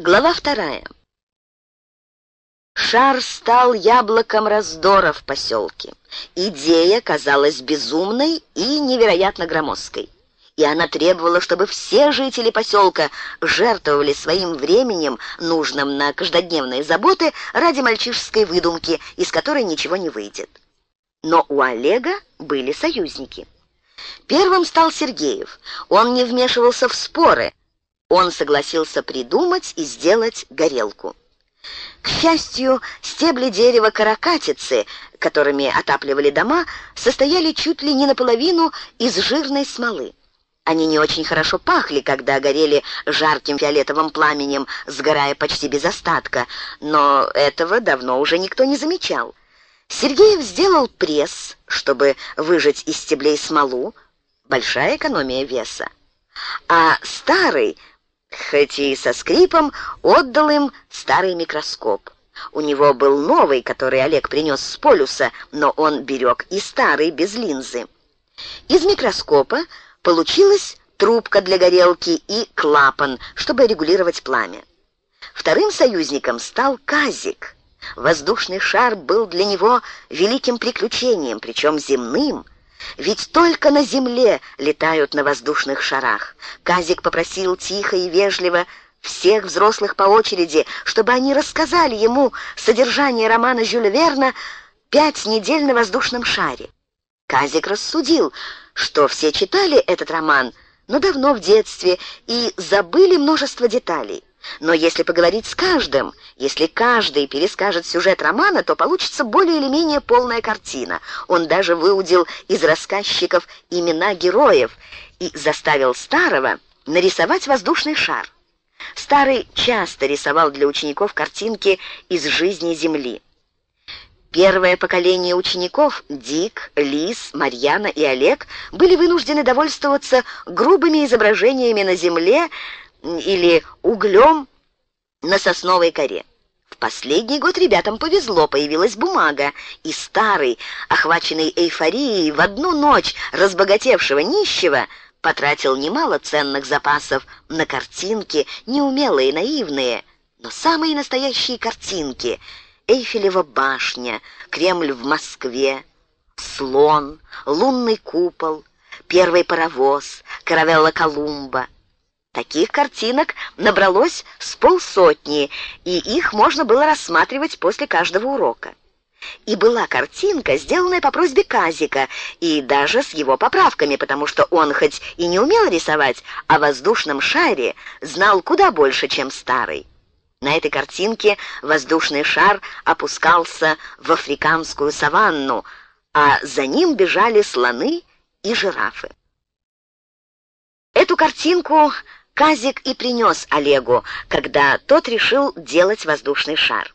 Глава вторая. Шар стал яблоком раздора в поселке. Идея казалась безумной и невероятно громоздкой. И она требовала, чтобы все жители поселка жертвовали своим временем, нужным на каждодневные заботы, ради мальчишеской выдумки, из которой ничего не выйдет. Но у Олега были союзники. Первым стал Сергеев. Он не вмешивался в споры, он согласился придумать и сделать горелку. К счастью, стебли дерева каракатицы, которыми отапливали дома, состояли чуть ли не наполовину из жирной смолы. Они не очень хорошо пахли, когда горели жарким фиолетовым пламенем, сгорая почти без остатка, но этого давно уже никто не замечал. Сергеев сделал пресс, чтобы выжать из стеблей смолу, большая экономия веса. А старый хоть и со скрипом, отдал им старый микроскоп. У него был новый, который Олег принес с полюса, но он берег и старый, без линзы. Из микроскопа получилась трубка для горелки и клапан, чтобы регулировать пламя. Вторым союзником стал Казик. Воздушный шар был для него великим приключением, причем земным – ведь только на земле летают на воздушных шарах. Казик попросил тихо и вежливо всех взрослых по очереди, чтобы они рассказали ему содержание романа Жюля Верна «Пять недель на воздушном шаре». Казик рассудил, что все читали этот роман, но давно в детстве и забыли множество деталей. Но если поговорить с каждым, если каждый перескажет сюжет романа, то получится более или менее полная картина. Он даже выудил из рассказчиков имена героев и заставил старого нарисовать воздушный шар. Старый часто рисовал для учеников картинки из жизни Земли. Первое поколение учеников, Дик, Лис, Марьяна и Олег, были вынуждены довольствоваться грубыми изображениями на Земле, или углем на сосновой коре. В последний год ребятам повезло, появилась бумага, и старый, охваченный эйфорией, в одну ночь разбогатевшего нищего, потратил немало ценных запасов на картинки, неумелые, наивные, но самые настоящие картинки — Эйфелева башня, Кремль в Москве, слон, лунный купол, первый паровоз, каравелла Колумба — Таких картинок набралось с полсотни, и их можно было рассматривать после каждого урока. И была картинка, сделанная по просьбе Казика, и даже с его поправками, потому что он хоть и не умел рисовать, о воздушном шаре знал куда больше, чем старый. На этой картинке воздушный шар опускался в африканскую саванну, а за ним бежали слоны и жирафы. Эту картинку Казик и принес Олегу, когда тот решил делать воздушный шар.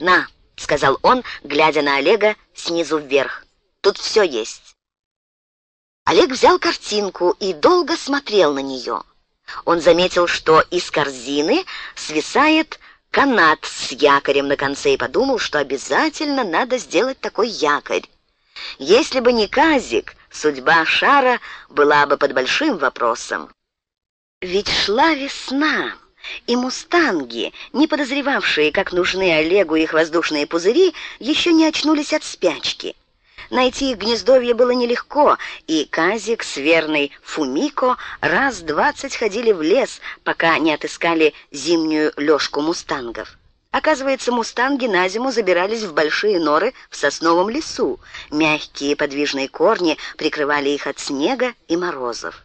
«На», — сказал он, глядя на Олега снизу вверх, — «тут все есть». Олег взял картинку и долго смотрел на нее. Он заметил, что из корзины свисает канат с якорем на конце и подумал, что обязательно надо сделать такой якорь. Если бы не Казик, судьба шара была бы под большим вопросом. Ведь шла весна, и мустанги, не подозревавшие, как нужны Олегу их воздушные пузыри, еще не очнулись от спячки. Найти их гнездовье было нелегко, и Казик с верной Фумико раз двадцать ходили в лес, пока не отыскали зимнюю лёжку мустангов. Оказывается, мустанги на зиму забирались в большие норы в сосновом лесу. Мягкие подвижные корни прикрывали их от снега и морозов.